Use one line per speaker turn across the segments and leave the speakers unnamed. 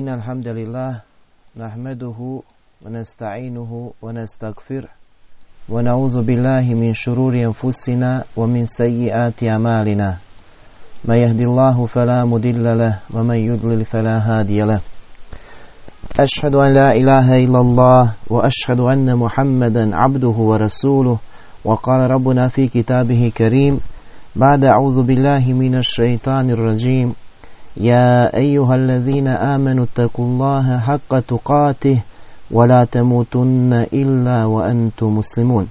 إن الحمد لله نحمده ونستعينه ونستغفره ونعوذ بالله من شرور أنفسنا ومن سيئات أعمالنا. ما يهدي الله فلا مضل له ومن يضلل فلا هادي له. أشهد أن لا إله إلا الله وأشهد أن محمدا عبده ورسوله. وقال ربنا في كتابه كريم بعد أعوذ بالله من الشيطان الرجيم. يا أيها الذين آمنوا اتقوا الله حق تقاته ولا تموتن إلا وأنتم مسلمون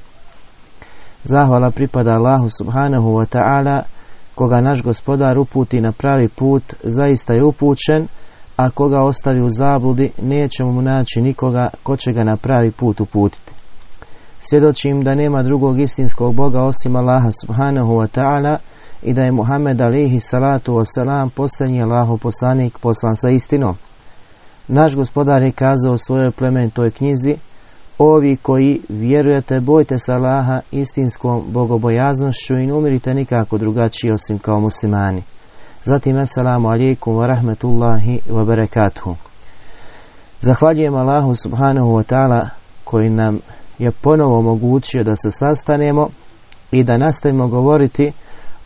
Zahvala pripada Allahu subhanahu wa ta'ala koga naš gospodar uputi na pravi put zaista je upućen a koga ostavi u zabludi nećemo mu naći nikoga ko će ga na pravi put uputiti svjedočim da nema drugog istinskog Boga osim Allaha subhanahu wa ta'ala i da je Muhammed alihi salatu wasalam posljednji Allahu poslanik poslan sa istinom. Naš gospodar je kazao u svojoj plemenitoj knjizi Ovi koji vjerujete, bojte se Allaha istinskom bogobojaznošću i ne umirite nikako drugačiji osim kao muslimani. Zatim, assalamu alaikum wa rahmetullahi wa barakatuhu. Zahvaljujem Allahu subhanahu wa ta'ala koji nam je ponovo omogućio da se sastanemo i da nastavimo govoriti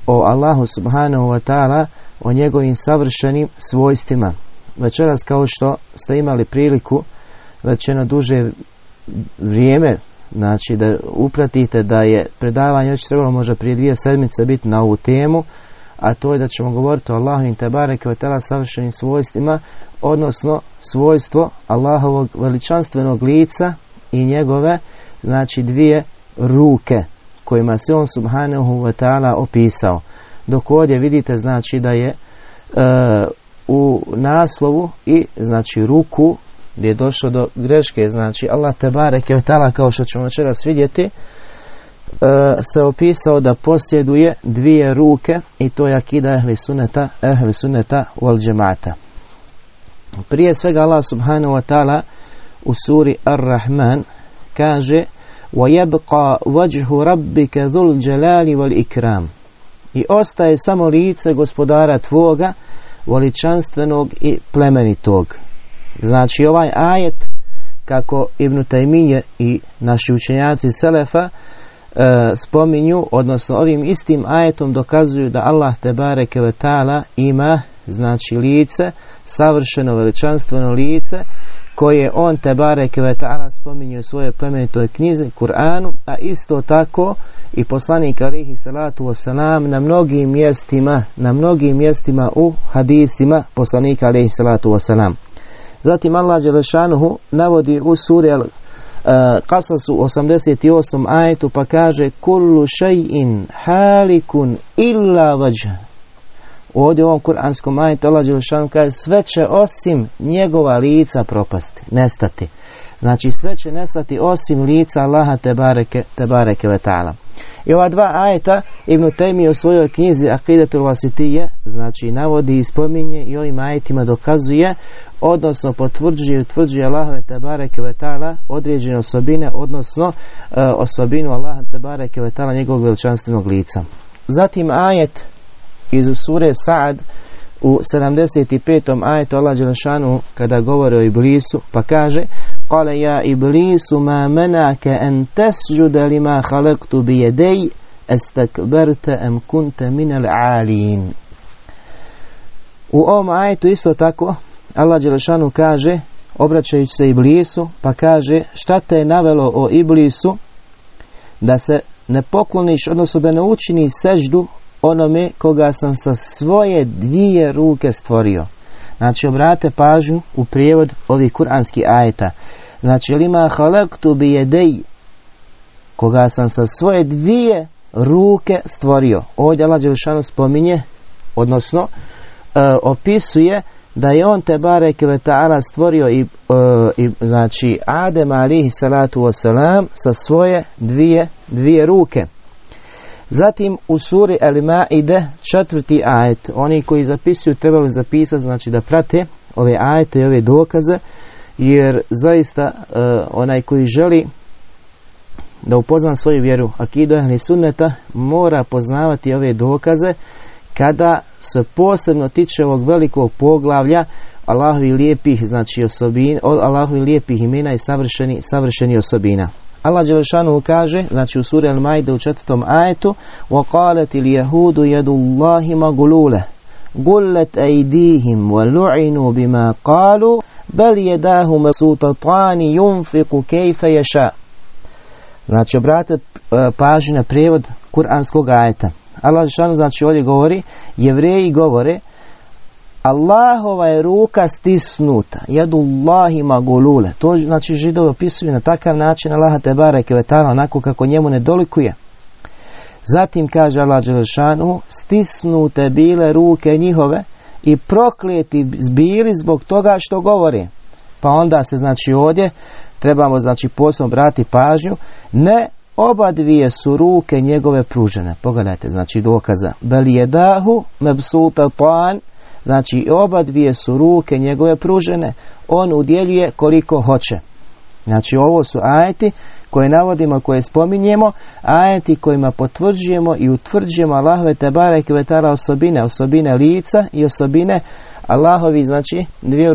o Allahu subhanahu wa ta'ala, o njegovim savršenim svojstvima. Večeras kao što ste imali priliku već jedno duže vrijeme znači da upratite da je predavanje već trebalo možda prije dvije sedmice biti na ovu temu, a to je da ćemo govoriti o Allahovim tebareke wa ta'ala savršenim svojstvima, odnosno svojstvo Allahovog veličanstvenog lica i njegove znači dvije ruke kojima se on subhanahu wa ta'ala opisao. Dok ovdje vidite znači da je e, u naslovu i znači ruku gdje je došlo do greške, znači Allah te bareke ta'ala kao što ćemo večeras vidjeti e, se opisao da posjeduje dvije ruke i to je akida ehli suneta, ehli suneta wal džemata. Prije svega Allah subhanahu wa ta'ala u suri Ar-Rahman kaže وَيَبْقَى وَجْهُ رَبِّكَ ذُو الْجَلَالِ وَالْإِكْرَامِ I ostaje samo lice gospodara tvoga, voličanstvenog i plemenitog. Znači ovaj ajet, kako Ibn Taymiye i naši učenjaci Selefa e, spominju, odnosno ovim istim ajetom dokazuju da Allah te bareke ve ima znači lice, savršeno veličanstveno lice koje on te bareke ve spominje u svojoj plemenitoj knjizi Kur'anu, a isto tako i poslanik alihi salatu wasalam na mnogim mjestima, na mnogim mjestima u hadisima poslanika alihi salatu wasalam. Zatim Allah Đelešanuhu navodi u suri al Kasasu 88 ajetu pa kaže kullu šajin halikun illa vajha Ovdje u ovom kuranskom ajetu Allah Đelešanu kaže sve će osim njegova lica propasti, nestati. Znači sve će nestati osim lica Allaha te bareke, te bareke vetala. I ova dva ajeta Ibn Taymi u svojoj knjizi Akidatul Vasitije znači navodi i spominje i ovim ajetima dokazuje odnosno potvrđuje i utvrđuje Allahove te bareke vetala određene osobine odnosno e, osobinu Allaha te bareke vetala njegovog veličanstvenog lica. Zatim ajet iz sure Sa'ad u 75. ajetu Allah Đelešanu kada govori o Iblisu pa kaže Kale ja Iblisu ma menake en tesđude lima halektu bi jedej estakberte em kunte minel alin u ovom ajetu isto tako Allah Đelešanu kaže obraćajući se Iblisu pa kaže šta te je navelo o Iblisu da se ne pokloniš odnosno da ne učini seždu onome koga sam sa svoje dvije ruke stvorio. Znači, obrate pažnju u prijevod ovih kuranskih ajeta. Znači, lima halaktu bi jedej, koga sam sa svoje dvije ruke stvorio. Ovdje Allah Đelšanu spominje, odnosno, e, opisuje da je on te bareke ta'ala stvorio i, e, i znači Adem alihi salatu wasalam sa svoje dvije, dvije ruke. Zatim u suri Elima ide četvrti ajet. Oni koji zapisuju trebali zapisati, znači da prate ove ajete i ove dokaze, jer zaista uh, onaj koji želi da upozna svoju vjeru akidu ehli sunneta mora poznavati ove dokaze kada se posebno tiče ovog velikog poglavlja Allahovi lijepih znači osobina, Allahovi lijepih imena i savršeni, savršeni osobina. Allah Đelešanu kaže, znači u suri Al-Majde u četvrtom ajetu وَقَالَتِ الْيَهُودُ يَدُ اللَّهِ مَغُلُولَ قُلَّتْ أَيْدِيهِمْ وَلُعِنُوا بِمَا قَالُوا بَلْ يَدَاهُ مَسُوطَتَانِ يُنْفِقُ كَيْفَ يَشَاءُ Znači, obratite pažnju na prijevod kuranskog ajeta. Allah Đelešanu znači ovdje govori, jevreji govore Allahova je ruka stisnuta. Allahi magulule. To znači židovi opisuju na takav način Allaha te bareke vetala onako kako njemu ne dolikuje. Zatim kaže Allah Đelešanu stisnute bile ruke njihove i prokleti bili zbog toga što govori. Pa onda se znači ovdje trebamo znači posebno brati pažnju ne oba dvije su ruke njegove pružene. Pogledajte znači dokaza. Bel jedahu mebsuta pan Znači oba dvije su ruke njegove pružene, on udjeljuje koliko hoće. Znači ovo su ajeti koje navodimo, koje spominjemo, ajeti kojima potvrđujemo i utvrđujemo Allahove tebara i kvetara osobine, osobine lica i osobine Allahovi, znači dvije,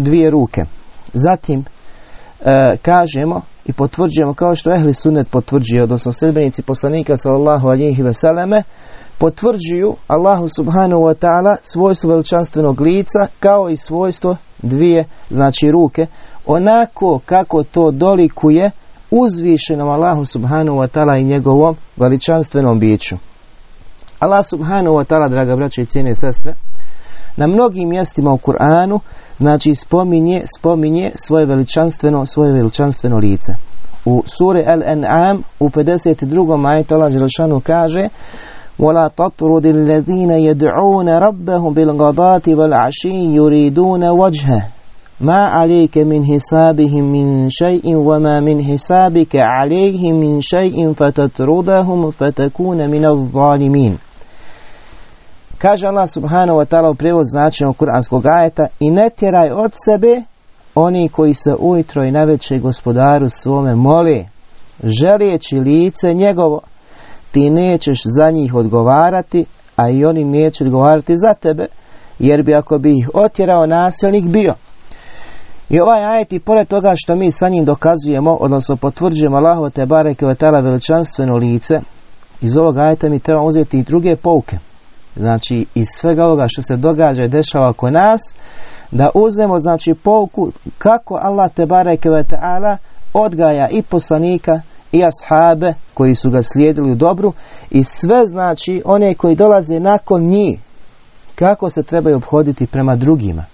dvije ruke. Zatim e, kažemo i potvrđujemo kao što Ehli Sunnet potvrđuje, odnosno sedbenici poslanika sallallahu alihi veseleme, potvrđuju Allahu subhanahu wa ta'ala svojstvo veličanstvenog lica kao i svojstvo dvije znači ruke onako kako to dolikuje uzvišenom Allahu subhanahu wa ta'ala i njegovom veličanstvenom biću. Allah subhanahu wa ta'ala, draga braće i cijene sestre, na mnogim mjestima u Kur'anu znači spominje, spominje svoje veličanstveno, svoje veličanstveno lice. U suri Al-An'am u 52. majtu Allah kaže ولا تطرد الذين يدعون ربهم بالغضاة والعشي يريدون وجهه ما عليك من حسابهم من شيء وما من حسابك عليهم من شيء فتطردهم فتكون من الظالمين Kaže Allah subhanahu wa ta'ala u prijevod značajnog kuranskog ajeta i ne tjeraj od sebe oni koji se ujutro i naveće gospodaru svome moli, želijeći lice njegovo, ti nećeš za njih odgovarati, a i oni neće odgovarati za tebe, jer bi ako bi ih otjerao nasilnik bio. I ovaj ajet i pored toga što mi sa njim dokazujemo, odnosno potvrđujemo Allahovo te bareke veličanstveno lice, iz ovog ajeta mi trebamo uzeti i druge pouke. Znači, iz svega ovoga što se događa i dešava oko nas, da uzmemo znači pouku kako Allah te bareke vetala odgaja i poslanika i ashabe koji su ga slijedili u dobru i sve znači one koji dolaze nakon njih kako se trebaju obhoditi prema drugima.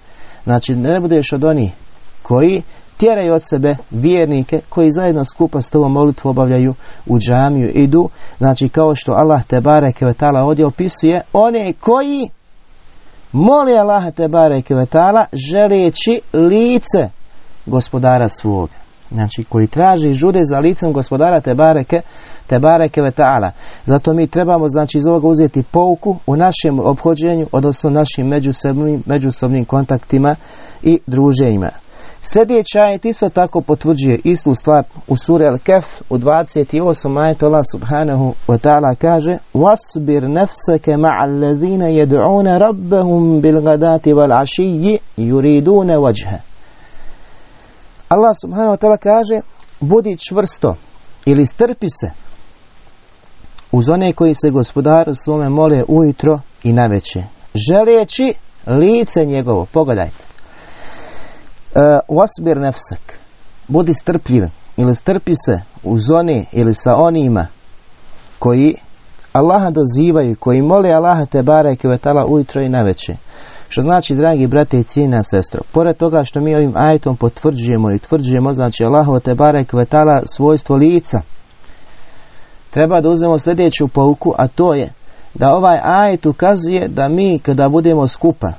Znači ne budeš od onih koji tjeraju od sebe vjernike koji zajedno skupa s tobom molitvu obavljaju u džamiju, idu, znači kao što Allah te bareke vetala ovdje opisuje, one koji moli Allah te bareke vetala želeći lice gospodara svoga znači koji traži i žude za licem gospodara te bareke, te bareke ve ta'ala. Zato mi trebamo znači iz ovoga uzeti pouku u našem obhođenju, odnosno našim međusobnim, međusobnim kontaktima i druženjima. Sljedeći ajet isto tako potvrđuje istu stvar u suri Al-Kef u 28. ajetu Allah subhanahu wa ta'ala kaže وَاسْبِرْ نَفْسَكَ مَعَ الَّذِينَ يَدْعُونَ رَبَّهُمْ بِالْغَدَاتِ وَالْعَشِيِّ يُرِيدُونَ وَجْهَ Allah subhanahu wa ta'ala kaže budi čvrsto ili strpi se uz one koji se gospodaru svome mole ujutro i naveče želeći lice njegovo. Pogledajte. Wasbir nefsak. Budi strpljiv ili strpi se uz one ili sa onima koji Allaha dozivaju koji mole Allaha te vetala ujutro i naveče što znači, dragi brate i cijena sestro, pored toga što mi ovim ajetom potvrđujemo i tvrđujemo, znači Allahovo te barek kvetala svojstvo lica, treba da uzmemo sljedeću pouku, a to je da ovaj ajet ukazuje da mi kada budemo skupa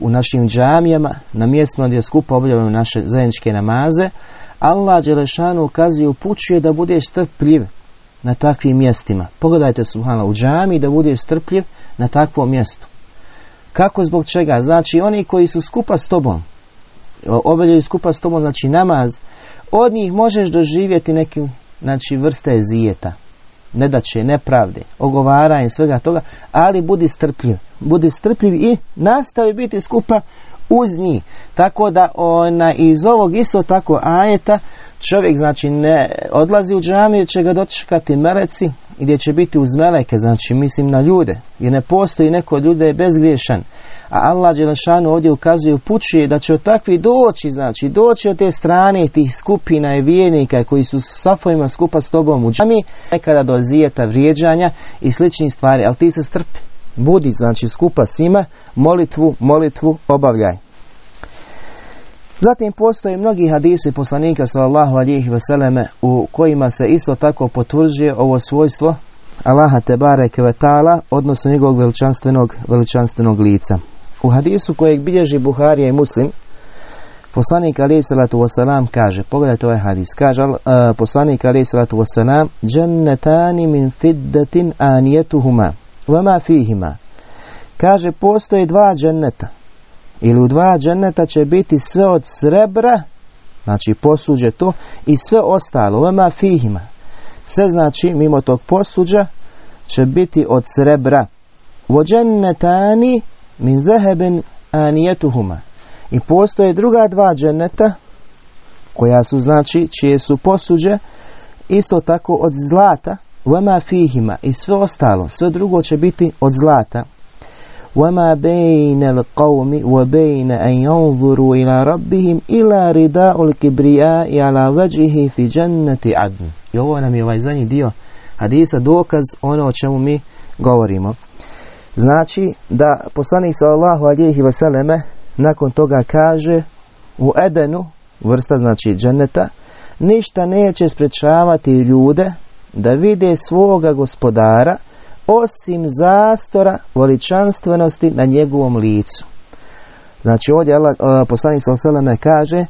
u našim džamijama, na mjestima gdje skupa obavljamo naše zajedničke namaze, Allah Đelešanu ukazuje upućuje da budeš strpljiv na takvim mjestima. Pogledajte subhanallah u džami da budeš strpljiv na takvom mjestu. Kako zbog čega? Znači oni koji su skupa s tobom, obavljaju skupa s tobom, znači namaz, od njih možeš doživjeti neke znači, vrste zijeta, nedaće, nepravde, ogovaranje, svega toga, ali budi strpljiv. Budi strpljiv i nastavi biti skupa uz njih. Tako da ona iz ovog isto tako ajeta čovjek znači ne odlazi u džamiju, će ga dočekati meleci gdje će biti uz meleke, znači mislim na ljude, jer ne postoji neko ljude je bezgriješan. A Allah Đelešanu ovdje ukazuje, upućuje da će od takvih doći, znači doći od te strane tih skupina i vijenika koji su s safovima skupa s tobom u džami, nekada do zijeta vrijeđanja i sličnih stvari, ali ti se strpi. Budi, znači skupa s njima, molitvu, molitvu obavljaj. Zatim postoje mnogi hadisi poslanika sallallahu alihi vseleme u kojima se isto tako potvrđuje ovo svojstvo Allaha Tebare Kvetala, odnosno njegovog veličanstvenog, veličanstvenog lica. U hadisu kojeg bilježi Buharija i Muslim, poslanik alihi salatu wasalam kaže, pogledajte ovaj hadis, kaže uh, poslanik alihi salatu wasalam, džennetani min fiddatin anijetuhuma, vama fihima. Kaže, postoje dva dženneta, ili u dva dženeta će biti sve od srebra, znači posuđe to, i sve ostalo, vama fihima. Sve znači, mimo tog posuđa, će biti od srebra. Vođennetani min zeheben anijetuhuma. I postoje druga dva dženeta, koja su znači, čije su posuđe, isto tako od zlata, vama fihima i sve ostalo, sve drugo će biti od zlata. وما بين القوم وبين أن ينظروا إلى ربهم إلا رداء الكبرياء على وجهه في جنة عدن I ovo nam je ovaj zadnji dio hadisa dokaz ono o čemu mi govorimo. Znači da poslanik sallallahu alihi vseleme nakon toga kaže u Edenu, vrsta znači dženeta, ništa neće sprečavati ljude da vide svoga gospodara osim zastora veličanstvenosti na njegovom licu. Znači ovdje Allah, uh, poslanik kaže uh,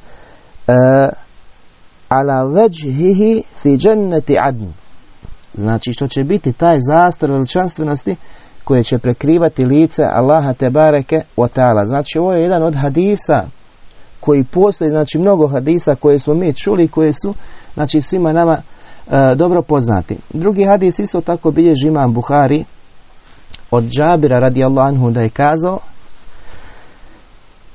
ala vajhihi fi jannati adn. Znači što će biti taj zastor veličanstvenosti koje će prekrivati lice Allaha te bareke ta'ala. Znači ovo je jedan od hadisa koji postoji, znači mnogo hadisa koje smo mi čuli, koje su znači svima nama E, dobro poznati. Drugi hadis isto tako bilježi imam Buhari od Džabira radijallahu anhu da je kazao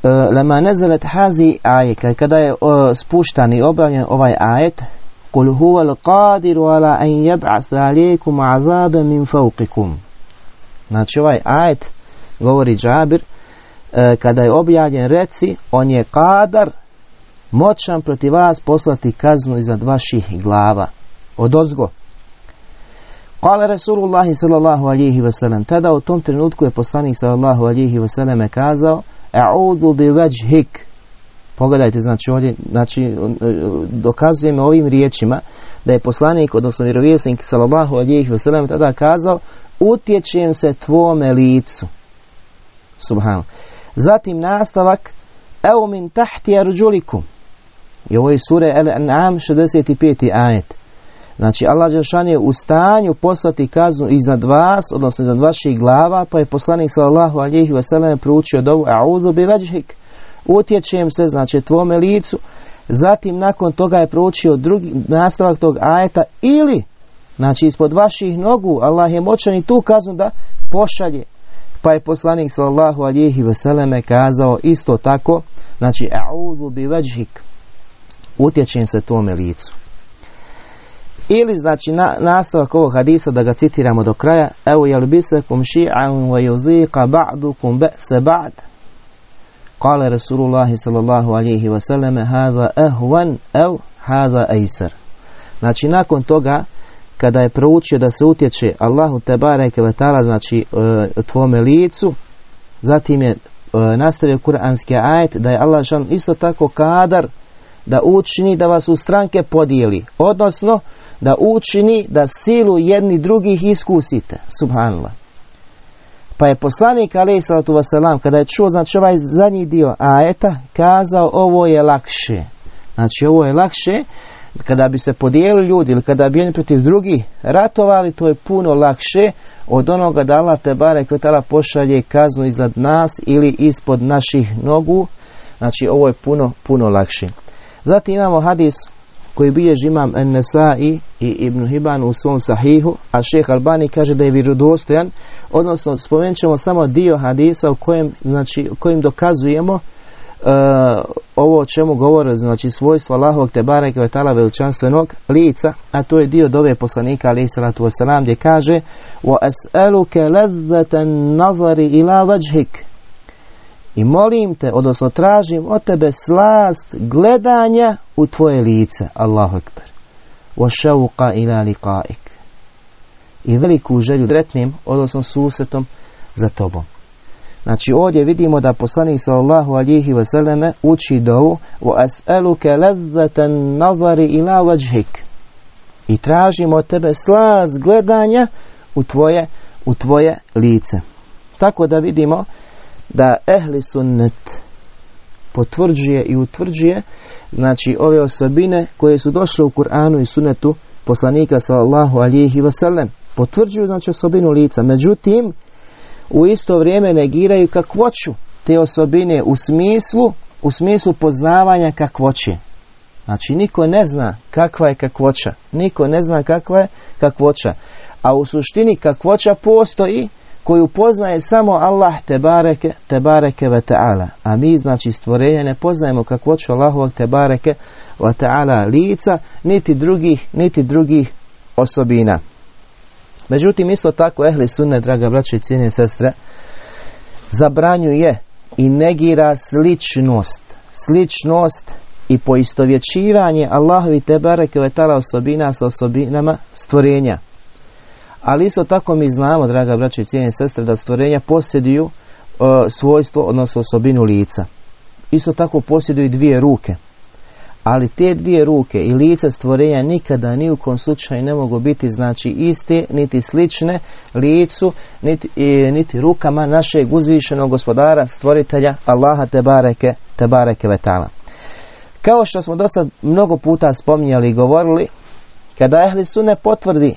e, Lama nezalet hazi ajet, kada je spuštan i objavljen ovaj ajet, Kul huwa al-qadiru ala an yab'ath alaykum azabe min fawqikum. Znači ovaj ajet govori Džabir e, kada je objavljen reci on je kadar moćan protiv vas poslati kaznu iznad vaših glava od ozgo. Kale Rasulullahi sallallahu alihi wasallam, tada u tom trenutku je poslanik sallallahu alihi wasallam kazao, A'udhu bi vajhik. Pogledajte, znači ovdje, znači dokazujemo ovim riječima da je poslanik, odnosno vjerovjesnik sallallahu alihi wasallam tada kazao, utječem se tvome licu. Subhanu. Zatim nastavak, Evo min tahti arđulikum. I ovo je sure Al-An'am 65. ajet. Znači Allah Đelšan je u stanju poslati kaznu iznad vas, odnosno iznad vaših glava, pa je poslanik sallallahu alihi wasallam proučio dovu a'udhu bi veđhik. Utječem se, znači tvome licu. Zatim nakon toga je proučio drugi nastavak tog ajeta ili znači ispod vaših nogu Allah je moćan i tu kaznu da pošalje. Pa je poslanik sallallahu alihi wasallam kazao isto tako, znači a'udhu bi veđhik. Utječem se tvome licu. Ili znači na, nastavak ovog hadisa da ga citiramo do kraja. Evo jel bisakum ši'an wa yuzika ba'dukum ba'sa ba'd? Kale Rasulullah sallallahu alaihi wa sallam Hada ahvan ev hada ejsar Znači nakon toga kada je proučio da se utječe Allahu te bareke ve taala znači e, tvome licu zatim je e, nastavio kuranski ajet da je Allah isto tako kadar da učini da vas u stranke podijeli odnosno da učini da silu jedni drugih iskusite. Subhanallah. Pa je poslanik alaih salatu wasalam, kada je čuo znači ovaj zadnji dio ajeta, kazao ovo je lakše. Znači ovo je lakše, kada bi se podijelili ljudi ili kada bi jedni protiv drugih ratovali, to je puno lakše od onoga da Allah te bare kvetala pošalje kaznu iznad nas ili ispod naših nogu. Znači ovo je puno, puno lakše. Zatim imamo hadis koji bilježi imam En-Nesai i Ibn Hiban u svom sahihu, a šeh Albani kaže da je vjerodostojan, odnosno spomenut ćemo samo dio hadisa u kojem, znači, kojim dokazujemo ovo o čemu govore, znači svojstvo Allahovog te bareke ve tala veličanstvenog lica, a to je dio dove poslanika ali salatu wasalam gdje kaže as'aluka ladzatan nazari ila wajhik i molim te, odnosno tražim od tebe slast gledanja u tvoje lice, Allahu ekber. Wa ila liqa'ik. I veliku želju dretnim, odnosno susretom za tobom. Znači ovdje vidimo da poslanik sallallahu alihi wasallam uči dovu wa as'aluka ladzatan nazari ila wajhik. I tražimo od tebe slast gledanja u tvoje, u tvoje lice. Tako da vidimo da ehli sunnet potvrđuje i utvrđuje znači ove osobine koje su došle u Kur'anu i sunnetu poslanika sallallahu alihi wasallam. Potvrđuju znači osobinu lica. Međutim u isto vrijeme negiraju kakvoću te osobine u smislu u smislu poznavanja kakvoće. Znači niko ne zna kakva je kakvoća. Niko ne zna kakva je kakvoća. A u suštini kakvoća postoji koju poznaje samo Allah te bareke, te bareke ve ta'ala. A mi znači stvorenje ne poznajemo kakvoću Allahovog te bareke ve ta'ala lica, niti drugih, niti drugih osobina. Međutim, isto tako ehli sunne, draga braće i cijene sestre, zabranjuje i negira sličnost, sličnost i poistovjećivanje Allahovi te bareke ve ta'ala osobina sa osobinama stvorenja. Ali isto tako mi znamo, draga braće i cijene sestre, da stvorenja posjeduju e, svojstvo, odnosno osobinu lica. Isto tako posjeduju dvije ruke. Ali te dvije ruke i lice stvorenja nikada ni u kom slučaju ne mogu biti znači iste, niti slične licu, niti, niti rukama našeg uzvišenog gospodara, stvoritelja Allaha te bareke, te bareke vetala. Kao što smo do sad mnogo puta spominjali i govorili, kada ehli ne potvrdi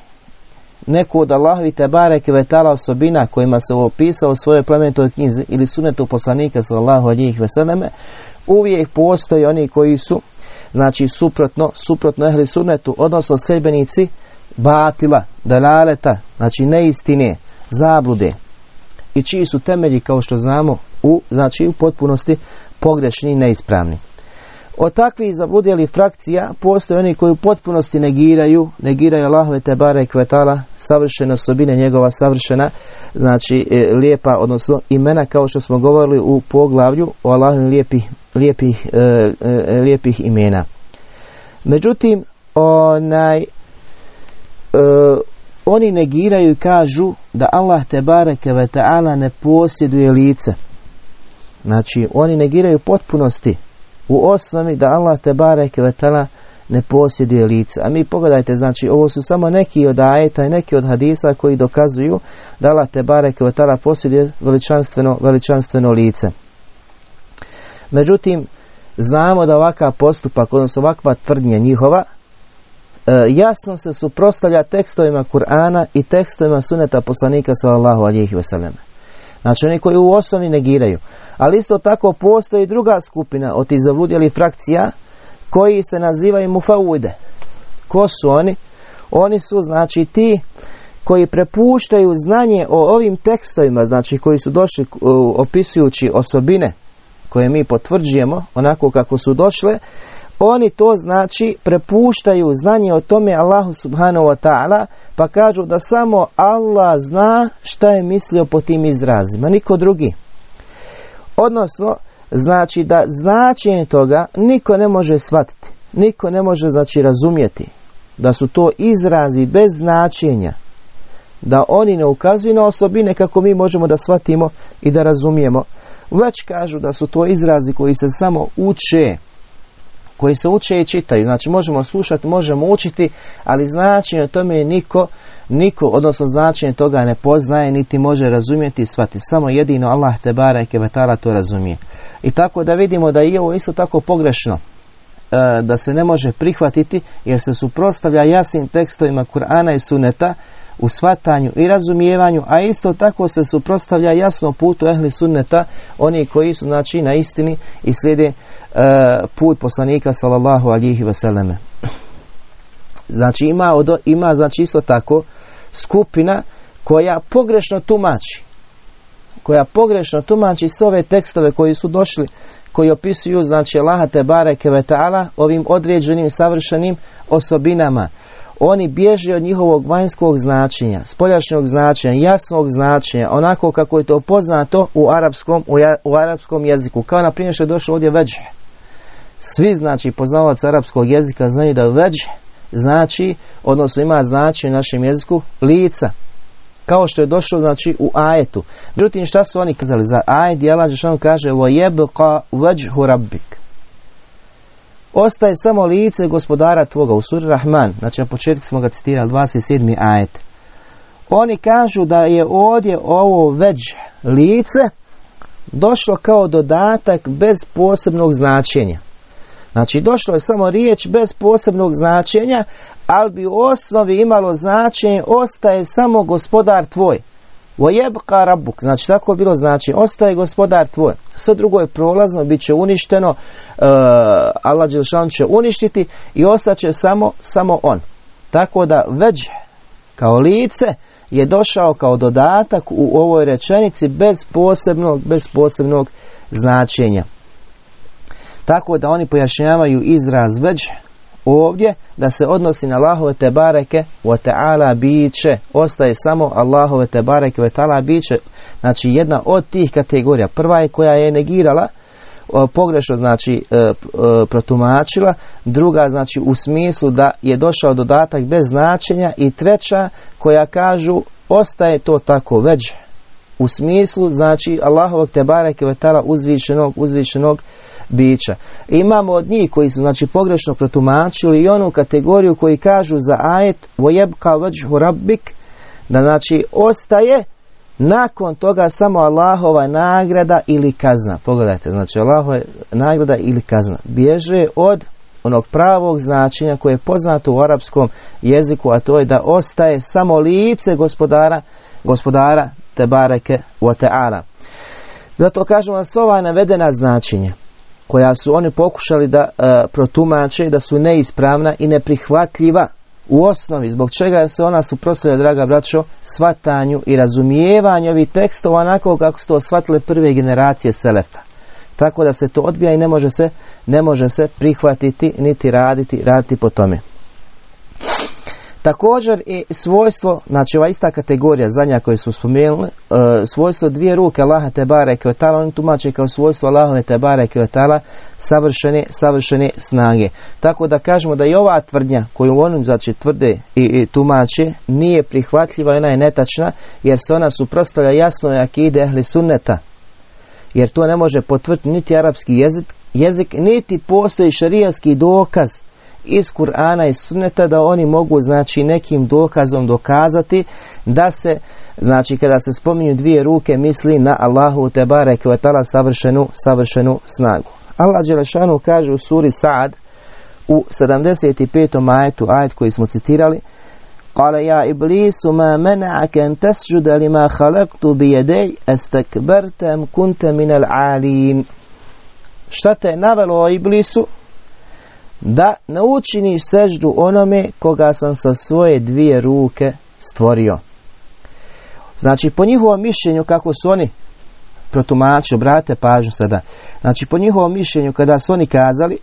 neku od Allahovi te bareke vetala osobina kojima se opisao u svojoj plemenitoj knjizi ili sunetu poslanika sallallahu njih veseleme, uvijek postoji oni koji su znači suprotno, suprotno ehli sunetu, odnosno sebenici batila, dalaleta, znači neistine, zablude i čiji su temelji kao što znamo u, znači u potpunosti pogrešni i neispravni. Od takvih zabludjeli frakcija postoje oni koji u potpunosti negiraju, negiraju Allahove Tebara i Kvetala, savršene osobine njegova savršena, znači e, lijepa, odnosno imena kao što smo govorili u poglavlju o Allahovim lijepih, lijepih, e, e, lijepih imena. Međutim, onaj, oni negiraju i kažu da Allah Tebara i ne posjeduje lice. Znači, oni negiraju potpunosti u osnovi da Allah te bareke vetala ne posjeduje lice. A mi pogledajte, znači ovo su samo neki od ajeta i neki od hadisa koji dokazuju da Allah te bareke vetala posjeduje veličanstveno, veličanstveno lice. Međutim, znamo da ovakav postupak, odnosno ovakva tvrdnja njihova, e, jasno se suprostavlja tekstovima Kur'ana i tekstovima suneta poslanika sallallahu alihi wasallam. Znači oni koji u osnovi negiraju. Ali isto tako postoji druga skupina od izavludjeli frakcija koji se nazivaju mufaude. Ko su oni? Oni su znači ti koji prepuštaju znanje o ovim tekstovima, znači koji su došli opisujući osobine koje mi potvrđujemo onako kako su došle, oni to znači prepuštaju znanje o tome Allahu subhanahu wa ta'ala pa kažu da samo Allah zna šta je mislio po tim izrazima, niko drugi. Odnosno, znači da značenje toga niko ne može shvatiti, niko ne može znači razumjeti da su to izrazi bez značenja, da oni ne ukazuju na osobine kako mi možemo da shvatimo i da razumijemo, već kažu da su to izrazi koji se samo uče, koji se uče i čitaju. Znači možemo slušati, možemo učiti, ali značenje tome je niko, niko, odnosno značenje toga ne poznaje, niti može razumjeti i shvatiti. Samo jedino Allah te bareke vetala to razumije. I tako da vidimo da je ovo isto tako pogrešno e, da se ne može prihvatiti jer se suprotstavlja jasnim tekstovima Kur'ana i Suneta u svatanju i razumijevanju, a isto tako se suprotstavlja jasno putu ehli sunneta, oni koji su znači na istini i slijede put poslanika sallallahu alihi vseleme. Znači ima, ima znači isto tako skupina koja pogrešno tumači koja pogrešno tumači sve ove tekstove koji su došli, koji opisuju znači Allaha te bareke ve ovim određenim savršenim osobinama. Oni bježe od njihovog vanjskog značenja, spoljašnjog značenja, jasnog značenja, onako kako je to poznato u arapskom, u, arapskom jeziku. Kao na primjer što je došlo ovdje veđe. Svi znači poznavac arapskog jezika znaju da veđe znači, odnosno ima značaj u našem jeziku lica. Kao što je došlo znači u ajetu. Međutim šta su oni kazali za ajet? Jela on kaže وَيَبْقَ وَجْهُ رَبِّكَ Ostaje samo lice gospodara tvoga u suri Rahman. Znači na početku smo ga citirali 27. ajet. Oni kažu da je ovdje ovo već lice došlo kao dodatak bez posebnog značenja. Znači došlo je samo riječ bez posebnog značenja, ali bi u osnovi imalo značenje ostaje samo gospodar tvoj. Vojebka rabuk, znači tako bilo znači, ostaje gospodar tvoj. Sve drugo je prolazno, bit će uništeno, uh, Allah Đelšan će uništiti i ostaće samo, samo on. Tako da već kao lice je došao kao dodatak u ovoj rečenici bez posebnog, bez posebnog značenja. Tako da oni pojašnjavaju izraz već ovdje da se odnosi na Allahove te bareke wa ta'ala biće. Ostaje samo Allahove te bareke wa ta'ala biće. Znači jedna od tih kategorija. Prva je koja je negirala pogrešno znači e, e, protumačila, druga znači u smislu da je došao dodatak bez značenja i treća koja kažu ostaje to tako već u smislu znači Allahovog te bareke ve uzvišenog uzvišenog bića. Imamo od njih koji su znači pogrešno protumačili i onu kategoriju koji kažu za ajet vojebka vajhu rabbik da znači ostaje nakon toga samo Allahova nagrada ili kazna. Pogledajte, znači Allahova nagrada ili kazna. Bježe od onog pravog značenja koje je poznato u arapskom jeziku, a to je da ostaje samo lice gospodara, gospodara te bareke wa. Zato kažemo vam sva ova navedena značenja koja su oni pokušali da e, protumače da su neispravna i neprihvatljiva u osnovi zbog čega se ona suprotstavlja draga braćo svatanju i razumijevanju ovih tekstova onako kako su to shvatile prve generacije selefa tako da se to odbija i ne može se ne može se prihvatiti niti raditi raditi po tome Također i svojstvo, znači ova ista kategorija zadnja koju smo spomenuli, e, svojstvo dvije ruke Allaha te bareke tala, oni tumače kao svojstvo Allahove te bareke tala savršene, savršene snage. Tako da kažemo da i ova tvrdnja koju oni znači tvrde i, i tumače nije prihvatljiva, ona je netačna jer se ona suprotstavlja jasno akide ehli sunneta. Jer to ne može potvrditi niti arapski jezik, jezik niti postoji šarijski dokaz iz Kur'ana i Sunneta da oni mogu znači nekim dokazom dokazati da se znači kada se spominju dvije ruke misli na Allahu te bareke savršenu savršenu snagu. Allah Đelešanu kaže u suri Sad u 75. majetu ajet koji smo citirali Kale ja iblisu ma mena'aka an tasjuda lima khalaqtu bi jedej astakbarta am minel min al-alin. Šta te navelo o iblisu da ne učiniš seždu onome koga sam sa svoje dvije ruke stvorio. Znači, po njihovom mišljenju, kako su oni protumačili, brate pažnju sada, znači, po njihovom mišljenju, kada su oni kazali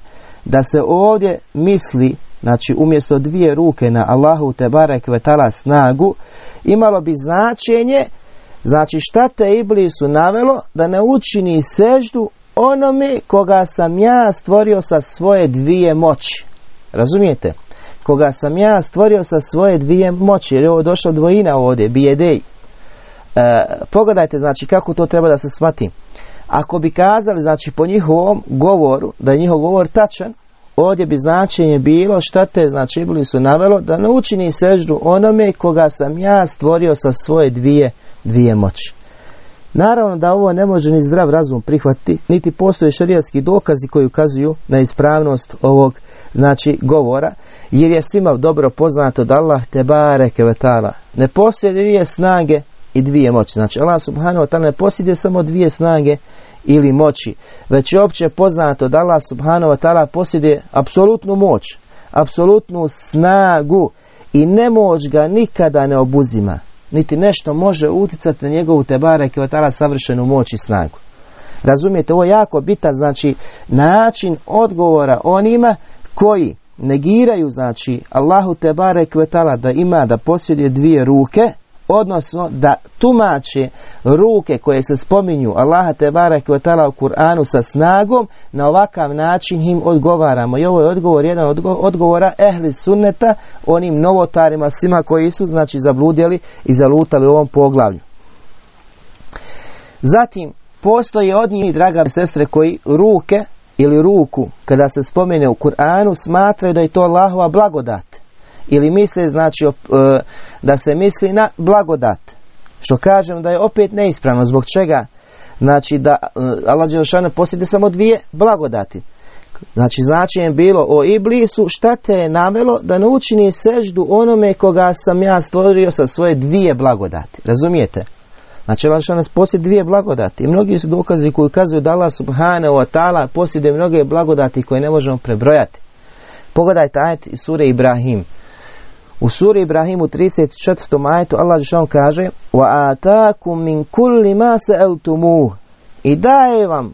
da se ovdje misli, znači, umjesto dvije ruke na Allahu te barek vetala snagu, imalo bi značenje, znači, šta te Iblisu navelo da ne učini seždu onome koga sam ja stvorio sa svoje dvije moći. Razumijete? Koga sam ja stvorio sa svoje dvije moći. Jer je ovo došlo dvojina ovdje, bijedej. E, pogledajte znači kako to treba da se shvati. Ako bi kazali znači po njihovom govoru da je njihov govor tačan, ovdje bi značenje bilo šta te znači bili su navelo da ne učini seždu onome koga sam ja stvorio sa svoje dvije, dvije moći. Naravno da ovo ne može ni zdrav razum prihvatiti, niti postoje šarijatski dokazi koji ukazuju na ispravnost ovog znači govora, jer je svima dobro poznato da Allah te bareke vetala ne posjeduje snage i dvije moći. Znači Allah subhanahu wa ta'ala ne posjeduje samo dvije snage ili moći, već je opće poznato da Allah subhanahu wa ta'ala posjeduje apsolutnu moć, apsolutnu snagu i nemoć ga nikada ne obuzima niti nešto može uticati na njegovu tebare kvetala savršenu moć i snagu. Razumijete, ovo je jako bitan, znači, način odgovora onima koji negiraju, znači, Allahu Tebare Kvetala da ima, da posjeduje dvije ruke, odnosno da tumače ruke koje se spominju Allaha Tebare Kvetala u Kur'anu sa snagom, na ovakav način im odgovaramo. I ovo je odgovor, jedan od odgovora ehli sunneta, onim novotarima, svima koji su, znači, zabludjeli i zalutali u ovom poglavlju. Zatim, postoje od njih, draga sestre, koji ruke ili ruku, kada se spomene u Kur'anu, smatraju da je to Allahova blagodat. Ili misle, znači, e, da se misli na blagodat. Što kažem da je opet neispravno. Zbog čega? Znači da e, Allah Đelšana posjede samo dvije blagodati. Znači znači je bilo o Iblisu šta te je navelo da ne učini seždu onome koga sam ja stvorio sa svoje dvije blagodati. Razumijete? Znači Allah nas posjed dvije blagodati. I mnogi su dokazi koji ukazuju da Allah subhanahu wa ta'ala posjeduje mnoge blagodati koje ne možemo prebrojati. Pogledajte ajet iz sure Ibrahim. U suri Ibrahim u 34. ajetu Allah Žešan kaže وَآتَاكُمْ مِنْ كُلِّ مَا سَأَلْتُمُوهُ I daje vam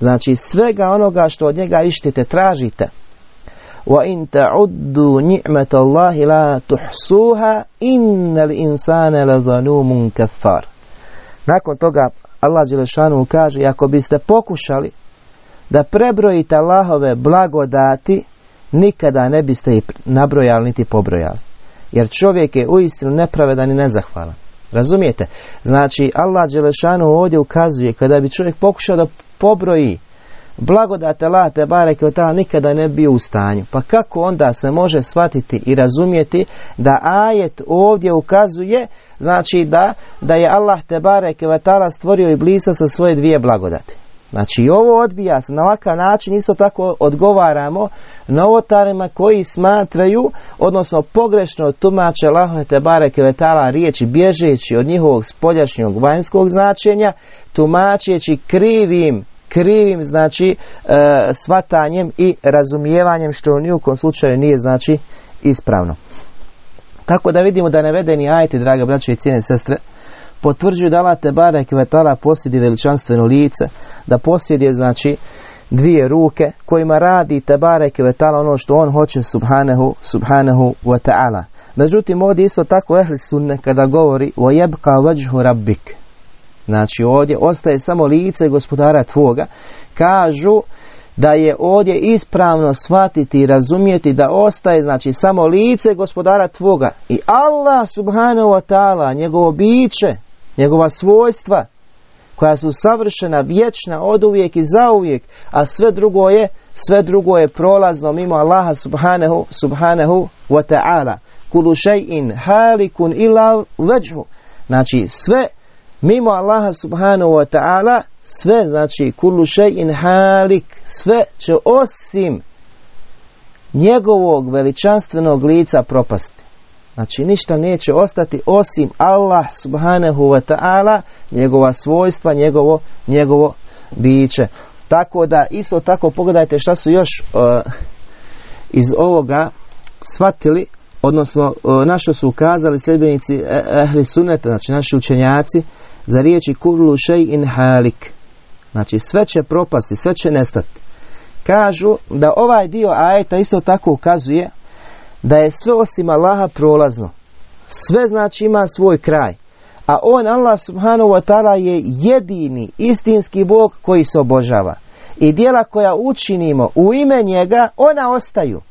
znači svega onoga što od njega ištite, tražite. وَإِن تَعُدُّوا نِعْمَةَ اللَّهِ لَا تُحْسُوهَا إِنَّ الْإِنسَانَ لَظَلُومٌ كَفَّارٌ nakon toga Allah Đelešanu kaže, ako biste pokušali da prebrojite Allahove blagodati, nikada ne biste ih nabrojali niti pobrojali. Jer čovjek je uistinu nepravedan i nezahvalan. Razumijete? Znači, Allah Đelešanu ovdje ukazuje, kada bi čovjek pokušao da pobroji blagodate Allah te bareke nikada ne bio u stanju. Pa kako onda se može shvatiti i razumjeti da ajet ovdje ukazuje znači da, da je Allah te bareke stvorio i blisa sa svoje dvije blagodati. Znači ovo odbija se na ovakav način isto tako odgovaramo novotarima koji smatraju, odnosno pogrešno tumače Allahove te bareke vetala riječi bježeći od njihovog spoljašnjog vanjskog značenja, tumačeći krivim krivim znači e, svatanjem i razumijevanjem što u nijukom slučaju nije znači ispravno. Tako da vidimo da navedeni ajti, draga braće i cijene sestre, potvrđuju da Allah Tebara Kvetala posjedi veličanstveno lice, da posjeduje znači dvije ruke kojima radi Tebara Kvetala ono što on hoće subhanahu, subhanahu wa ta'ala. Međutim, ovdje isto tako ehli sunne kada govori o jebka vađhu rabbik. Znači ovdje ostaje samo lice gospodara tvoga. Kažu da je ovdje ispravno shvatiti i razumjeti da ostaje znači samo lice gospodara tvoga i Allah subhanahu wa ta'ala njegovo biće, njegova svojstva koja su savršena, vječna, oduvijek i zauvijek, a sve drugo je sve drugo je prolazno mimo Allaha subhanahu, subhanahu wa ta'ala. Kulu šaj'in halikun ila veđhu. Znači sve mimo Allaha subhanahu wa ta'ala sve znači kullu in halik sve će osim njegovog veličanstvenog lica propasti znači ništa neće ostati osim Allah subhanahu wa ta'ala njegova svojstva njegovo, njegovo biće tako da isto tako pogledajte šta su još uh, iz ovoga shvatili odnosno uh, na što su ukazali sljedbenici e, ehli suneta znači naši učenjaci za riječi kullu in halik Znači sve će propasti, sve će nestati. Kažu da ovaj dio ajeta isto tako ukazuje da je sve osim Allaha prolazno. Sve znači ima svoj kraj. A on, Allah subhanahu wa ta'ala, je jedini istinski Bog koji se obožava. I dijela koja učinimo u ime njega, ona ostaju.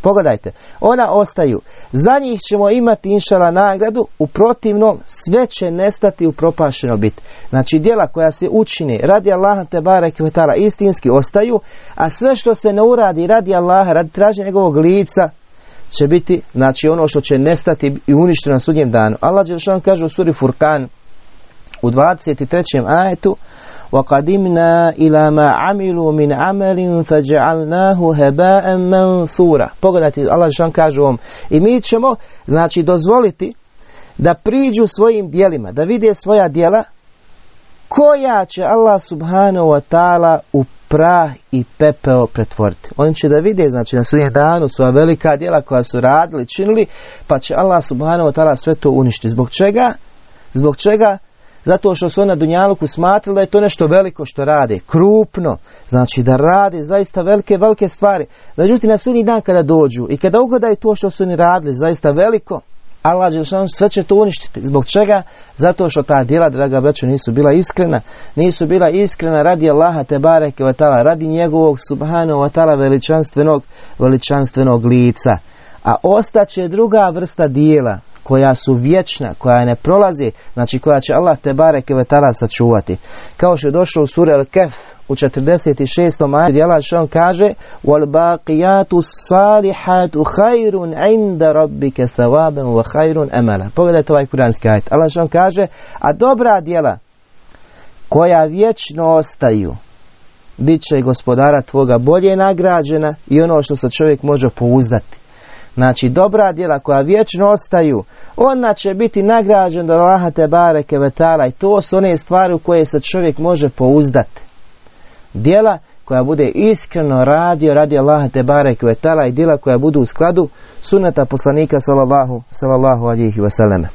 Pogledajte, ona ostaju. Za njih ćemo imati inšala nagradu, u protivnom sve će nestati u propašeno biti. Znači djela koja se učini radi Allaha te barek istinski ostaju, a sve što se ne uradi radi Allaha, radi traženja njegovog lica, će biti znači ono što će nestati i uništeno na sudnjem danu. Allah Đelšan kaže u suri Furkan u 23. ajetu وَقَدِمْنَا إِلَى مَا عَمِلُوا مِنْ عَمَلٍ فَجَعَلْنَاهُ هَبَاءً مَنْثُورًا Pogledajte, Allah Žešan kaže ovom. I mi ćemo, znači, dozvoliti da priđu svojim dijelima, da vide svoja dijela, koja će Allah subhanahu wa ta'ala u prah i pepeo pretvoriti. Oni će da vide, znači na sudnjem danu svoja velika djela koja su radili, činili, pa će Allah subhanahu wa ta'ala sve to uništiti. Zbog čega? Zbog čega? Zato što su ona Dunjaluku smatrali da je to nešto veliko što rade, krupno, znači da rade zaista velike, velike stvari. Međutim, na sudnji dan kada dođu i kada ugledaju to što su oni radili, zaista veliko, Allah Đelšanu sve će to uništiti. Zbog čega? Zato što ta djela, draga braćo, nisu bila iskrena. Nisu bila iskrena radi Allaha te bareke vatala, radi njegovog subhanahu vatala veličanstvenog, veličanstvenog lica. A ostaće druga vrsta dijela koja su vječna, koja ne prolazi, znači koja će Allah te bareke vatala sačuvati. Kao što je došlo u suri Al-Kef, u 46. maja djela što on kaže وَالْبَاقِيَاتُ الصَّالِحَاتُ خَيْرٌ عِنْدَ رَبِّكَ ثَوَابًا وَخَيْرٌ أَمَلًا Pogledajte ovaj kuranski ajet. Allah što on kaže, a dobra djela koja vječno ostaju, bit će gospodara tvoga bolje nagrađena i ono što se čovjek može pouzdati. Znači, dobra djela koja vječno ostaju, ona će biti nagrađena do Allaha te bareke vetala i to su one stvari u koje se čovjek može pouzdati djela koja bude iskreno radio radi Allaha te barek i djela koja budu u skladu sunneta poslanika sallallahu sallallahu alihi wasallam.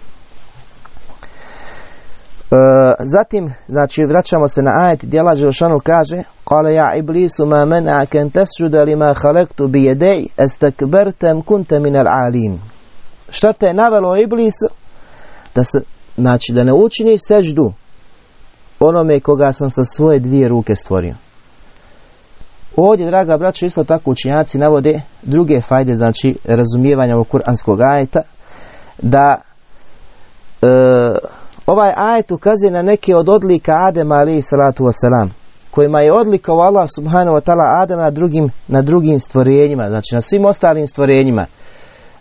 E, zatim, znači, vraćamo se na ajet, djela Đelšanu kaže Kale ja iblisu ma mena'ake en tesjuda lima khalektu bi jedej estakbertem kunte minel alin. Šta te je navelo iblis? Da se, znači, da ne učini seždu onome koga sam sa svoje dvije ruke stvorio. Ovdje, draga braćo, isto tako učinjaci navode druge fajde, znači razumijevanja ovog kuranskog ajeta, da e, ovaj ajet ukazuje na neke od odlika Adema ali salatu wasalam, kojima je odlikao Allah subhanahu wa ta'ala Adama na drugim, na drugim stvorenjima, znači na svim ostalim stvorenjima.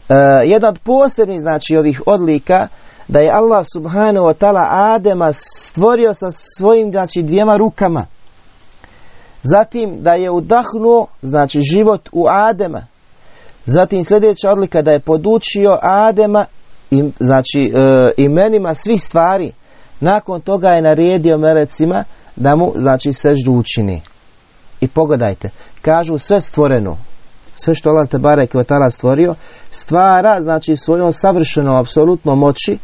E, jedan od posebnih znači ovih odlika da je Allah subhanahu wa ta'ala Adema stvorio sa svojim znači dvijema rukama Zatim da je udahnuo, znači život u Adema. Zatim sljedeća odlika da je podučio Adema, im, znači e, imenima svih stvari. Nakon toga je naredio melecima da mu, znači, seždu učini. I pogledajte, kažu sve stvoreno, sve što Allah Tebara Kvetala stvorio, stvara, znači, svojom savršenom, apsolutnom moći,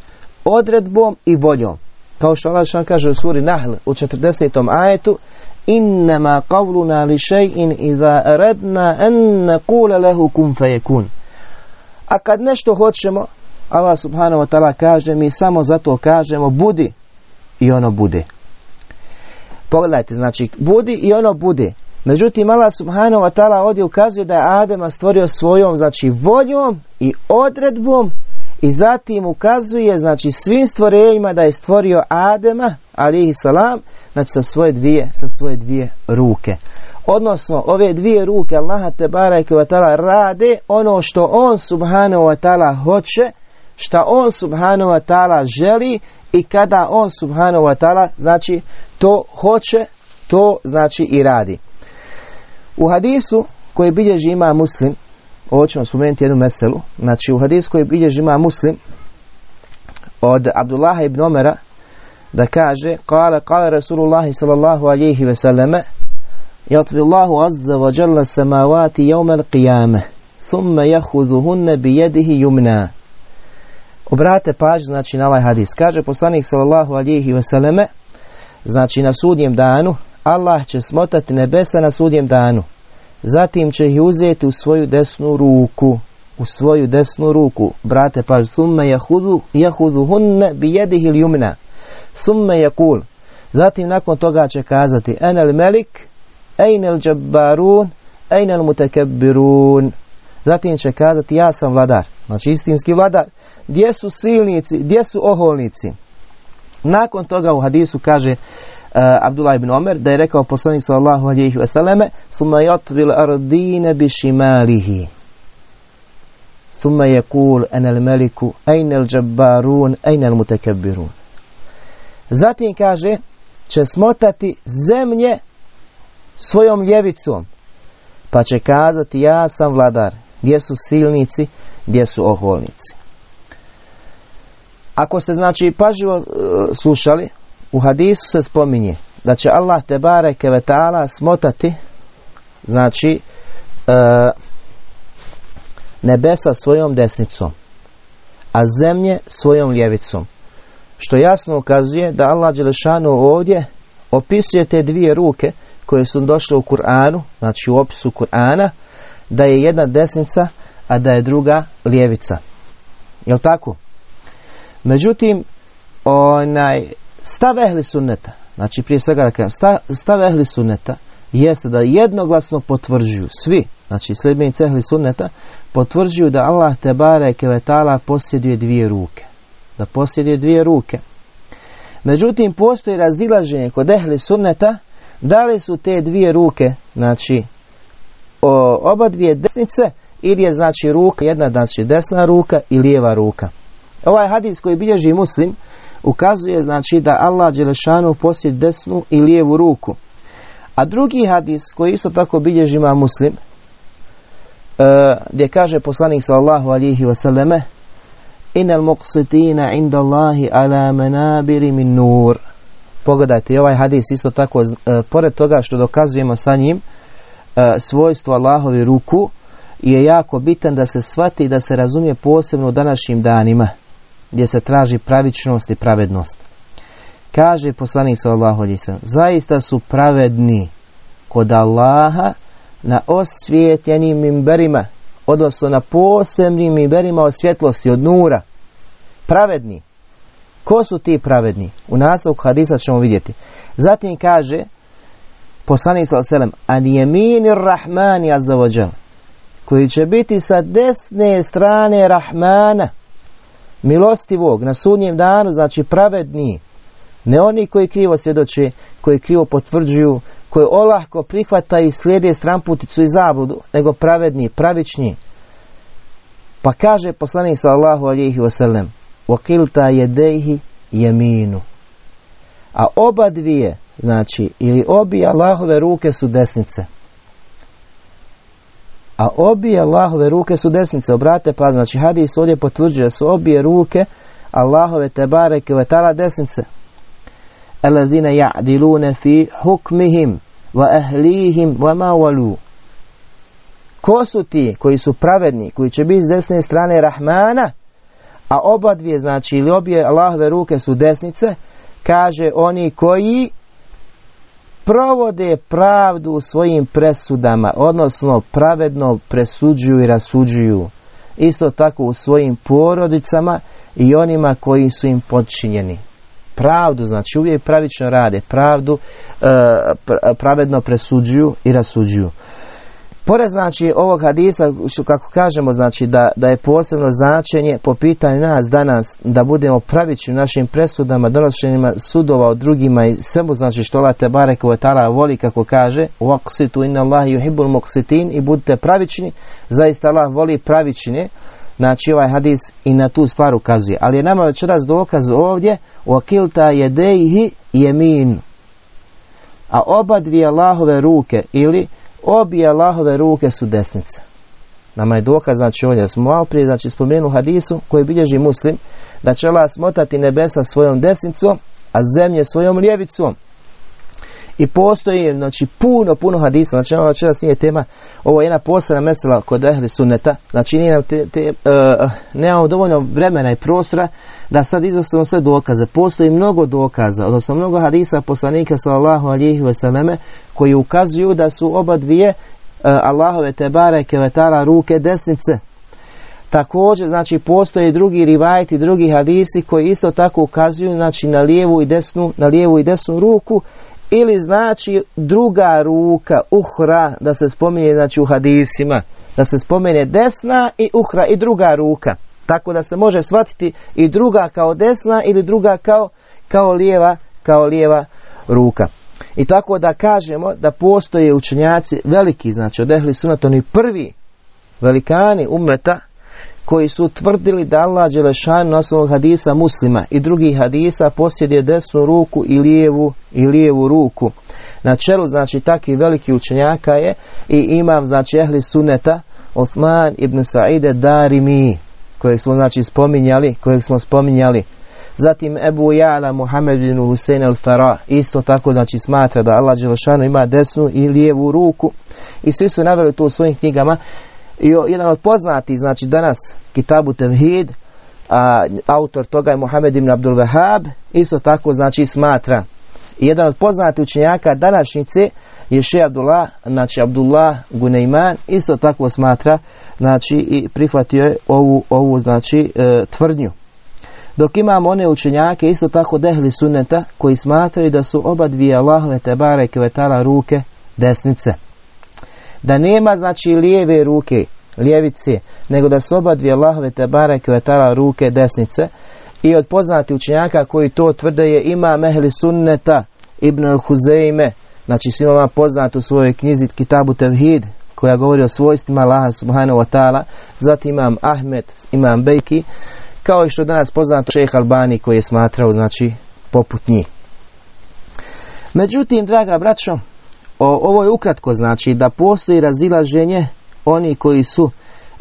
odredbom i voljom. Kao što Allah kaže u suri Nahl u 40. ajetu, innama qavluna li shay'in idha aradna an naqula lahu kun fayakun. A kad nešto hoćemo Allah subhanahu wa ta'ala kaže mi samo zato kažemo budi i ono bude. Pogledajte znači budi i ono bude. Međutim Allah subhanahu wa ta'ala ovdje ukazuje da je Adema stvorio svojom znači voljom i odredbom i zatim ukazuje znači svim stvorenjima da je stvorio Adema alihi salam znači sa svoje dvije, sa svoje dvije ruke. Odnosno, ove dvije ruke Allaha te barake wa ta'ala rade ono što on subhanahu wa ta'ala hoće, što on subhanahu wa ta'ala želi i kada on subhanahu wa ta'ala znači to hoće, to znači i radi. U hadisu koji bilježi ima muslim, ovo ćemo spomenuti jednu meselu, znači u hadisu koji bilježi ima muslim od Abdullaha ibn Omera da kaže kale kale Rasulullahi sallallahu alaihi ve selleme yatvi Allahu azza wa jalla samavati jevme al-qiyame thumma jahuduhunne bi jedihi jumna obrate paž znači na ovaj hadis. Kaže poslanik sallallahu alaihi ve selleme znači na sudnjem danu Allah će smotati nebesa na sudnjem danu zatim će ih uzeti u svoju desnu ruku. U svoju desnu ruku. Brate paž thumma jahudu bi jedihi jumna Thumme jakul. Zatim nakon toga će kazati enel melik, ejnel džabbarun, ejnel mutekebbirun. Zatim će kazati ja sam vladar. Znači istinski vladar. Gdje su silnici, gdje su oholnici? Nakon toga u hadisu kaže uh, Abdullah ibn Omer da je rekao poslanik sallallahu alejhi ve selleme thumma yatvil ardine bi shimalihi thumma yaqul ana al-maliku ayna al-jabbarun ayna al-mutakabbirun Zatim kaže, će smotati zemlje svojom ljevicom, pa će kazati ja sam vladar, gdje su silnici, gdje su oholnici. Ako ste znači pažljivo uh, slušali, u hadisu se spominje da će Allah te bare kevetala smotati znači uh, nebesa svojom desnicom, a zemlje svojom ljevicom. Što jasno ukazuje da Allah Đelešanu ovdje opisuje te dvije ruke koje su došle u Kur'anu, znači u opisu Kur'ana, da je jedna desnica, a da je druga lijevica. Jel tako? Međutim, onaj stav ehli sunneta, znači prije svega da kažem, stav, stav ehli sunneta jeste da jednoglasno potvrđuju svi, znači sljedbenici ehli sunneta, potvrđuju da Allah te bare kevetala posjeduje dvije ruke. Da posjeduje dvije ruke. Međutim, postoji razilaženje kod ehli sunneta da li su te dvije ruke, znači o, oba dvije desnice ili je znači ruka, jedna znači desna ruka i lijeva ruka. Ovaj hadis koji bilježi muslim ukazuje znači da Allah Đelešanu posjedi desnu i lijevu ruku. A drugi hadis koji isto tako bilježi ima muslim uh, gdje kaže poslanik sallallahu alihi wasallame inal muqsitina inda Allahi ala menabiri min nur pogledajte ovaj hadis isto tako uh, pored toga što dokazujemo sa njim uh, svojstvo Allahovi ruku je jako bitan da se shvati da se razumije posebno u današnjim danima gdje se traži pravičnost i pravednost. Kaže poslanik sallallahu alejhi zaista su pravedni kod Allaha na osvijetljenim mimberima, odnosno na posebnim mimberima od svjetlosti, od nura. Pravedni. Ko su ti pravedni? U nastavku hadisa ćemo vidjeti. Zatim kaže poslanik sallallahu alejhi ve sellem: "An yaminir rahmani azza koji će biti sa desne strane Rahmana milostivog na sudnjem danu, znači pravedni, ne oni koji krivo svjedoče, koji krivo potvrđuju, koji olahko prihvata i slijede stramputicu i zabludu, nego pravedni, pravični. Pa kaže poslanik sallahu alihi wasallam, wakilta jedejhi jeminu. A oba dvije, znači, ili obi Allahove ruke su desnice a obje Allahove ruke su desnice. Obrate pa, znači hadis ovdje potvrđuje da su obje ruke Allahove tebare kvetala desnice. Alazina ja'dilune fi hukmihim wa ahlihim wa ma walu. Ko su ti koji su pravedni, koji će biti s desne strane Rahmana, a oba dvije, znači ili obje Allahove ruke su desnice, kaže oni koji provode pravdu u svojim presudama, odnosno pravedno presuđuju i rasuđuju. Isto tako u svojim porodicama i onima koji su im podčinjeni. Pravdu, znači uvijek pravično rade, pravdu e, pravedno presuđuju i rasuđuju. Pored znači ovog hadisa, kako kažemo, znači da, da je posebno značenje po pitanju nas danas da budemo pravići u našim presudama, donošenjima sudova od drugima i svemu znači što Allah te barek voli kako kaže waqsitu inna Allahi yuhibbul muqsitin i budite pravični, zaista Allah voli pravične. Znači ovaj hadis i na tu stvar ukazuje. Ali je nama večeras dokaz ovdje wakilta jedejhi jemin. A oba dvije Allahove ruke ili obje Allahove ruke su desnice. Nama je dokaz, znači ovdje smo malo prije, znači spomenu hadisu koji bilježi muslim, da će Allah smotati nebesa svojom desnicom, a zemlje svojom lijevicom. I postoji, znači, puno, puno hadisa, znači, ovo večeras nije tema, ovo je jedna posebna mesela kod ehli sunneta, znači, nije nam te, te, uh, nemamo dovoljno vremena i prostora da sad izostamo sve dokaze. Postoji mnogo dokaza, odnosno mnogo hadisa poslanika sallallahu alihi vseleme koji ukazuju da su oba dvije uh, Allahove tebare kevetala ruke desnice. Također, znači, postoje drugi rivajti, drugi hadisi koji isto tako ukazuju, znači, na lijevu i desnu, na lijevu i desnu ruku ili znači druga ruka, uhra, da se spominje znači u hadisima, da se spomene desna i uhra i druga ruka. Tako da se može shvatiti i druga kao desna ili druga kao, kao lijeva, kao lijeva ruka. I tako da kažemo da postoje učenjaci veliki, znači od ehli sunat, oni prvi velikani umeta koji su tvrdili da Allah Đelešan na hadisa muslima i drugih hadisa posjeduje desnu ruku i lijevu, i lijevu ruku. Na čelu znači takvi veliki učenjaka je i imam znači ehli suneta Osman ibn Sa'ide Darimi kojeg smo znači spominjali, kojeg smo spominjali. Zatim Ebu Jala Muhammed bin Husein al-Farah isto tako znači smatra da Allah Đelešanu ima desnu i lijevu ruku i svi su naveli to u svojim knjigama i jedan od poznati, znači danas Kitabu Tevhid, a autor toga je Muhammed ibn Abdul Wahab, isto tako znači smatra. Jedan od poznatih učenjaka današnjice je še Abdullah, znači Abdullah Guneiman, isto tako smatra, znači i prihvatio je ovu, ovu znači e, tvrdnju. Dok imamo one učenjake, isto tako dehli suneta, koji smatraju da su oba dvije Allahove tebare kvetala ruke desnice. Da nema znači lijeve ruke, lijevice, nego da su oba dvije Allahove tebare kvetala ruke desnice. I od poznati učenjaka koji to tvrde je ima mehli sunneta Ibn al-Huzeime, znači svima vam poznat u svojoj knjizi Kitabu Tevhid, koja govori o svojstvima Allaha subhanahu wa ta'ala, zatim imam Ahmed, imam Bejki, kao i što danas poznato šejh Albani koji je smatrao, znači, poput njih. Međutim, draga braćo, ovo je ukratko znači da postoji razilaženje oni koji su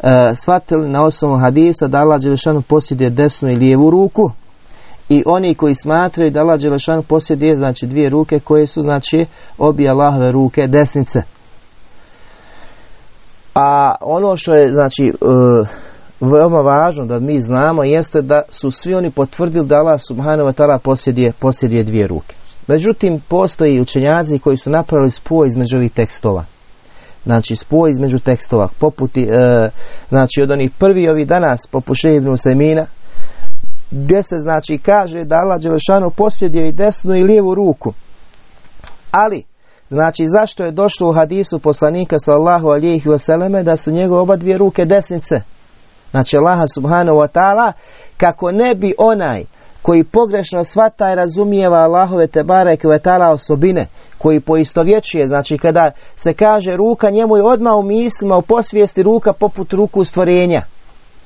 e, shvatili na osnovu hadisa da Allah Đelešanu posjeduje desnu i lijevu ruku i oni koji smatraju da Allah Đelešanu posjeduje znači dvije ruke koje su znači obje Allahove ruke desnice. A ono što je znači e, veoma važno da mi znamo jeste da su svi oni potvrdili da Allah subhanahu wa ta'ala posjeduje, posjeduje dvije ruke. Međutim, postoji učenjaci koji su napravili spoj između ovih tekstova. Znači, spoj između tekstova, poput, e, znači, od onih prvi ovih danas, poput Šeibnu Semina, gdje se, znači, kaže da Allah Đelešanu posjeduje i desnu i lijevu ruku. Ali, znači, zašto je došlo u hadisu poslanika sallahu alijih vseleme da su njegove oba dvije ruke desnice? Znači, Allaha subhanahu wa ta'ala, kako ne bi onaj koji pogrešno shvata i razumijeva Allahove tebara i kvetala osobine, koji poistovjećuje, znači kada se kaže ruka, njemu je odmah u mislima, u posvijesti ruka poput ruku stvorenja.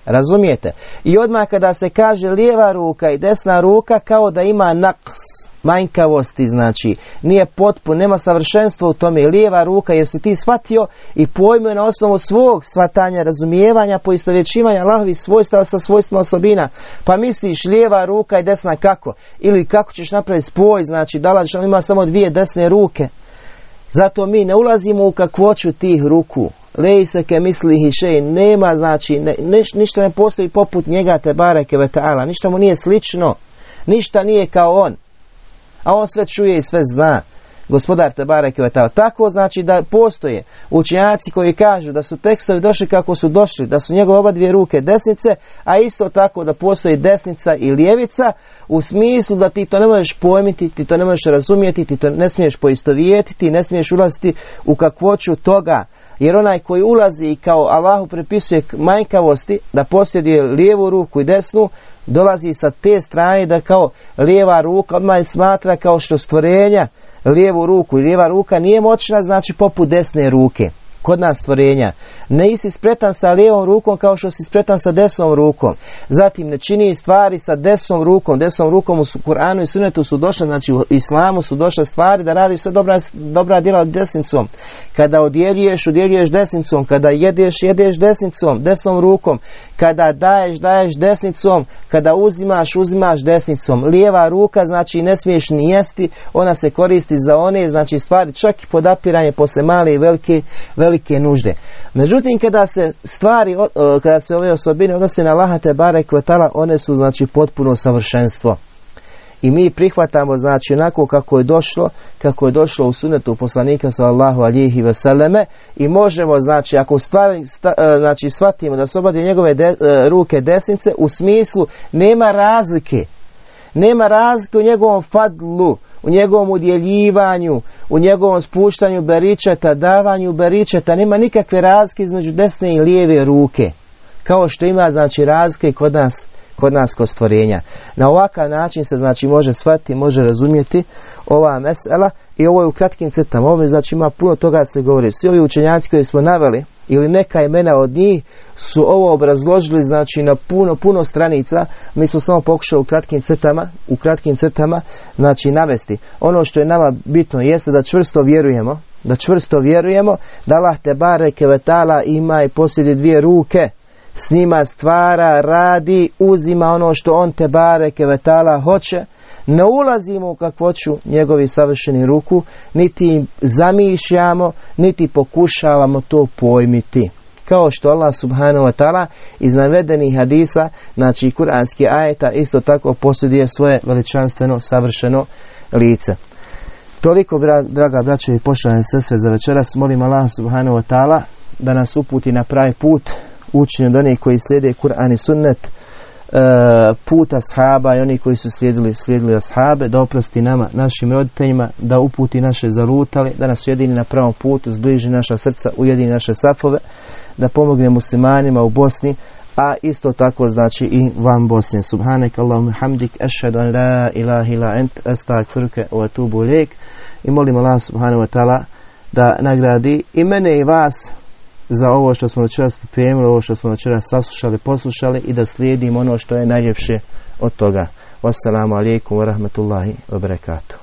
Razumijete? I odmah kada se kaže lijeva ruka i desna ruka kao da ima naks, manjkavosti, znači nije potpun, nema savršenstva u tome. Lijeva ruka jer si ti shvatio i pojmuje na osnovu svog shvatanja, razumijevanja, poistovjećivanja Allahovi svojstava sa svojstvima osobina. Pa misliš lijeva ruka i desna kako? Ili kako ćeš napraviti spoj, znači da li ima samo dvije desne ruke. Zato mi ne ulazimo u kakvoću tih ruku se ke misli hišej, nema znači, ne, ništa ne postoji poput njega te bareke vetala, ništa mu nije slično, ništa nije kao on, a on sve čuje i sve zna. Gospodar te bareke vetala. Tako znači da postoje učenjaci koji kažu da su tekstovi došli kako su došli, da su njegove oba dvije ruke desnice, a isto tako da postoji desnica i lijevica u smislu da ti to ne možeš pojmiti, ti to ne možeš razumjeti, ti to ne smiješ poistovijetiti, ne smiješ ulaziti u kakvoću toga jer onaj koji ulazi i kao Allahu prepisuje manjkavosti da posjeduje lijevu ruku i desnu, dolazi sa te strane da kao lijeva ruka odmah smatra kao što stvorenja lijevu ruku. I lijeva ruka nije moćna znači poput desne ruke kod nas stvorenja. Ne isi spretan sa lijevom rukom kao što si spretan sa desnom rukom. Zatim ne čini stvari sa desnom rukom. Desnom rukom u Kur'anu i Sunetu su došle, znači u Islamu su došle stvari da radi sve dobra, dobra djela desnicom. Kada odjeljuješ, odjeljuješ desnicom. Kada jedeš, jedeš desnicom, desnom rukom. Kada daješ, daješ desnicom. Kada uzimaš, uzimaš desnicom. Lijeva ruka, znači ne smiješ ni jesti, ona se koristi za one, znači stvari, čak i podapiranje posle male i velike, velike velike nužde. Međutim, kada se stvari, kada se ove osobine odnose na lahate bare kvetala, one su znači potpuno savršenstvo. I mi prihvatamo znači onako kako je došlo, kako je došlo u sunetu poslanika sallallahu alihi veseleme i možemo znači ako stvari, e, znači shvatimo da su obadje njegove e, ruke desnice u smislu nema razlike nema razlike u njegovom fadlu u njegovom udjeljivanju, u njegovom spuštanju beričeta, davanju beričeta, nema nikakve razlike između desne i lijeve ruke. Kao što ima znači razlike kod nas kod nas kod stvorenja. Na ovakav način se znači može shvatiti, može razumjeti ova mesela i ovo je u kratkim crtama. Ovo znači ima puno toga se govori. Svi ovi učenjaci koji smo naveli ili neka imena od njih su ovo obrazložili znači na puno, puno stranica. Mi smo samo pokušali u kratkim crtama, u kratkim crtama znači navesti. Ono što je nama bitno jeste da čvrsto vjerujemo, da čvrsto vjerujemo da Allah te bareke vetala ima i posjedi dvije ruke s njima stvara, radi, uzima ono što on te bareke vetala hoće, ne ulazimo u kakvoću njegovi savršeni ruku, niti zamišljamo, niti pokušavamo to pojmiti. kao što Allah subhanahu wa ta'ala iz navedenih hadisa, znači kuranski ajeta, isto tako posjeduje svoje veličanstveno, savršeno lice. Toliko, draga braćo i poštovane sestre, za večeras molim Allah subhanahu wa ta'ala da nas uputi na pravi put, učinju od onih koji slijede Kur'an i sunnet, puta shaba i oni koji su slijedili, slijedili ashabe, da oprosti nama, našim roditeljima, da uputi naše zalutali, da nas ujedini na pravom putu, zbliži naša srca, ujedini naše safove, da pomogne muslimanima u Bosni, a isto tako znači i van Bosne. Subhanak Allahumma hamdik, ashhadu an la ilaha illa ent, astagfiruke wa atubu I molim Allah subhanahu wa ta'ala da nagradi i mene i vas za ovo što smo večeras pripremili, ovo što smo večeras saslušali, poslušali i da slijedimo ono što je najljepše od toga. Wassalamu alaikum wa rahmatullahi wa barakatuh.